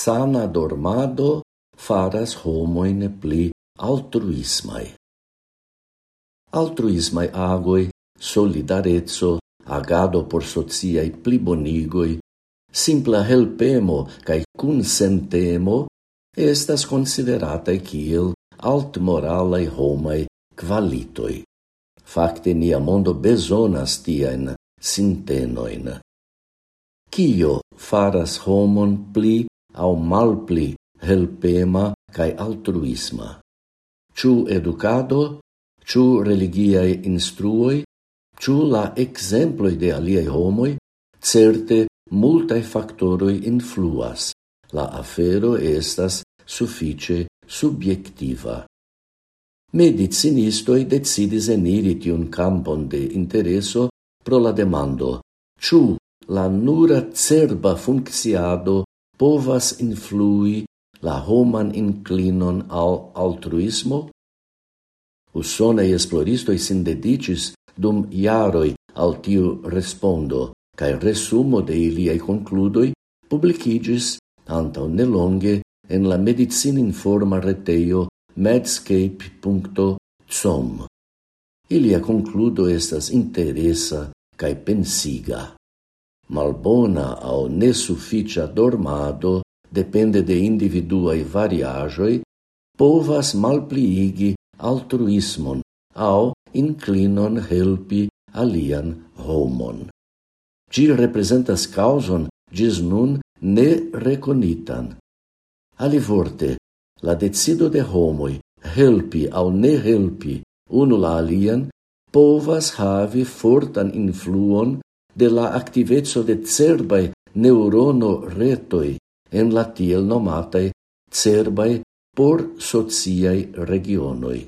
sana dormado faras homoine pli altruismai. Altruismai agoi, solidarezzo, agado por sociai plibonigoi, simpla helpemo cae consentemo estas consideratae kiel altmoralae homai qualitoi. Facte nia mondo bezonas tiaen sintenoin. Cio faras homon pli au malpli helpema cae altruisma. Ciu educado, ciu religiae instruoi, ciu la exemploi de aliei homoi, certe multae factoroi influas. La afero estas suffice subjectiva. Medicinistoi decidis eniri tiun campon de intereso pro la demando, ciu la nura cerba funcciado povas influi la homan inclinon al altruismo? Usonei esploristoi sin dedicis dum iaroi al tiu respondo, cae resumo de iliai concludoi publicigis antau nelonge en la medicin informa reteio medscape.com. Ilia concludo estas interesa cae pensiga malbona au nesufficia dormado depende de individuai variagioi, povas malpliigi altruismon au inclinon helpi alian homon. Gi representas causon gis nun ne reconitan. Alivorte, la decido de homoi helpi au ne helpi unu la alian povas havi fortan influon de la activezzo de cerbai neurono retoi en la tiel nomatae cerbai por sociai regionoi.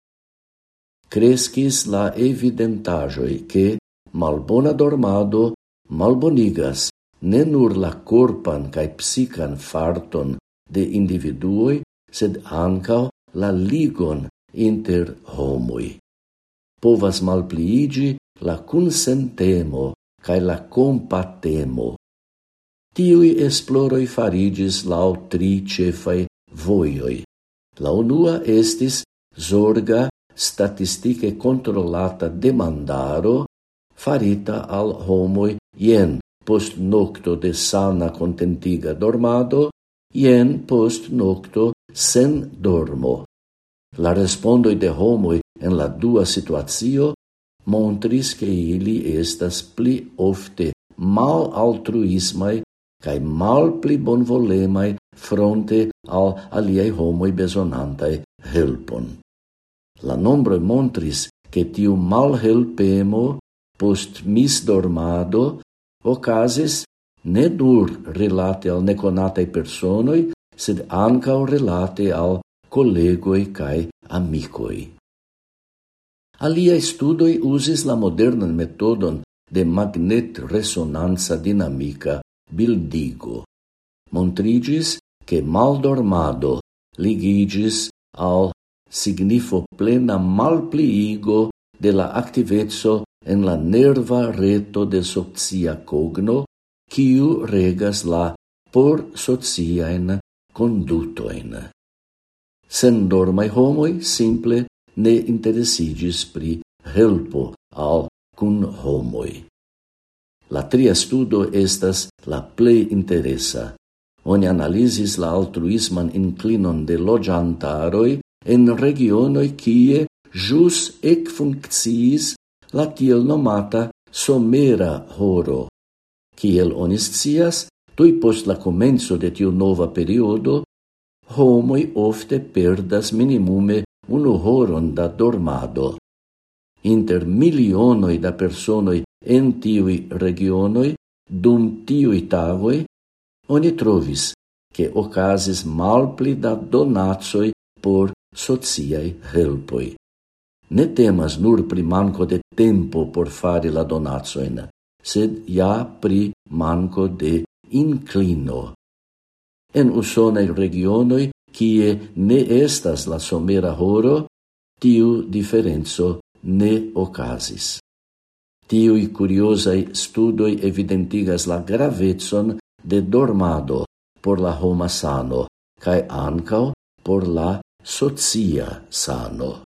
Crescis la evidentajoi che malbona dormado malbonigas ne nur la corpan cae psican farton de individuoi, sed ancao la ligon inter homoi. Povas malpliigi la consentemo cae la compatemo. Tiui esploroi farigis lau tri cefai voioi. La unua estis zorga statistike controlata demandaro farita al homoi jen post nocto de sana contentiga dormado, jen post nocto sen dormo. La respondoi de homoi en la dua situatio montris che ili estas pli ofte mal altruismai cae mal pli bonvolemai fronte al aliei homoi besonantai helpon. La nombre montris che tiu mal helpemo post misdormado ocasis ne dur relate al neconatei personoi, sed ancao relate al collegoi cae amicoi. Alia studoi usis la modernan metodon de magnet-resonanza dinamica bildigo. Montrigis che maldormado ligigis al signifo plena malpliigo de la activezzo en la nerva reto de socia cogno, quiu regas la por sociaen condutoin. Sen dormai homoi simple ne interesigis pri helpo al cun homoi. La tria studo estas la plei interesa. Oni analisis la altruisman inclinon de logiantaroi en regionoi kie jus ec funcciis la tiel nomata somera horo. Kiel oni scias, tui post la comenzo de tiu nova periodo, homoi ofte perdas minimume unu horon da dormado. Inter milionoi da personoi en tiui regionoi, dum tiui tavoi, oni trovis che ocasis malpli da donatsoi por sociai helpoi. Ne temas nur pri manco de tempo por fari la donatsoin, sed ja pri manco de inclino. En usonei regionoi kie ne estas la somera horo, tiu diferenzo ne ocasis. Tiui curiosai studoi evidentigas la gravetson de dormado por la homa sano, cae ancao por la socia sano.